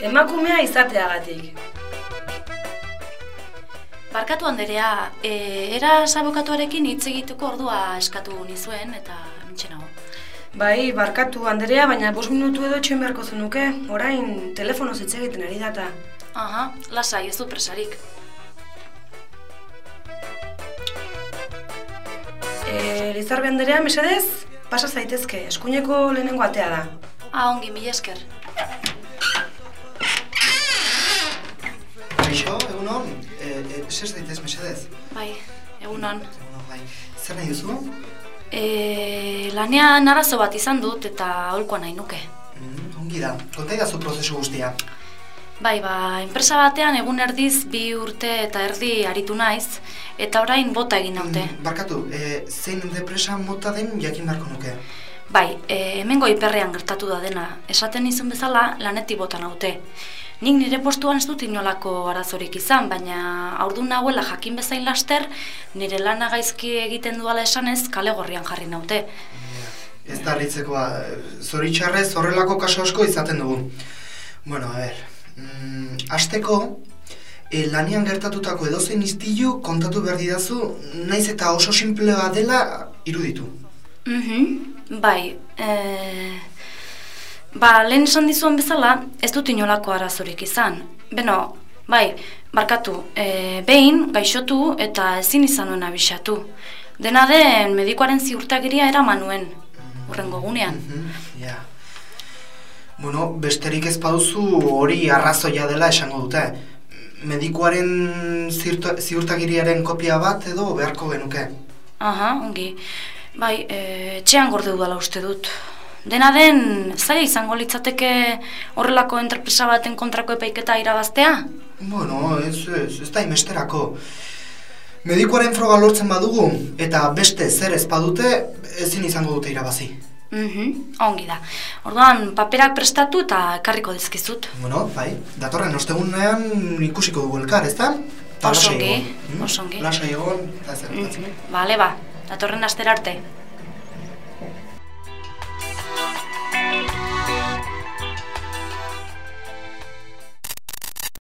emakumea izateagatik. Barkatu Anderea, e, era abokatuarekin hitz egiteko ordua eskatu nizuen eta nintxe nago. Bai, barkatu Anderea, baina bost minutu edo etxoin beharko zenuke. Orain telefono hitz egiten ari data. Aha, lasai, ez du presarik. E, Lizarbe Anderea, mesedez, pasa zaitezke, eskuineko lehenengo atea da. Ah, ongi, mila esker. Zez daitez, mesedez? Bai, egunon. Egun hon, bai. Zer nahi duzu? E, lanean arazo bat izan dut eta aholkoa nahi nuke. Mm, ongi da, konta idazu prozesu guztia. Bai, ba, enpresa batean egun erdiz bi urte eta erdi aritu naiz, eta orain bota egin naute. Mm, barkatu, e, zein depresa mota den jakin beharko nuke? Bai, e, hemengo hiperrean gertatu da dena. Esaten izun bezala lanetik bota naute. Nik nire postuan ez dut inolako arazorik izan, baina aurdun nahuela jakin bezain laster, nire lana gaizki egiten duala esanez kale gorrian jarri naute. Ez da harritzekoa, zoritxarrez horrelako kaso asko izaten dugu. Bueno, a ber, mm, azteko, e, lanian gertatutako edozein iztilu kontatu behar didazu, naiz eta oso simplea dela iruditu. Mhm, bai, e... Ba, lehen esan dizuan bezala, ez dut inolako arazorik izan. Beno, bai, barkatu, e, behin, gaixotu eta ezin izan nuen abixatu. Dena den, medikoaren ziurtagiria eraman nuen, urrengo gunean. Mhm, ja. Bueno, besterik ez baduzu hori arrazoia dela esango dute. Medikuaren ziurta, ziurtagiriaren kopia bat edo beharko genuke. Aha, ongi. Bai, e, txean gorde dudala uste dut. Dena den, zaila izango litzateke horrelako entrepresa baten kontrako epaiketa irabaztea? Bueno, ez, ez, ez da imesterako. Medikuaren froga lortzen badugu, eta beste zer ez badute, ezin izango dute irabazi. Mhm, ongi da. Orduan, paperak prestatu eta ekarriko dizkizut. Bueno, bai, datorren ostegunean ikusiko dugu elkar, ez da? Oso ongi, oso ongi. Lasai egon, eta zer, Mhm, Bale, ba, La Torre Datorren asterarte.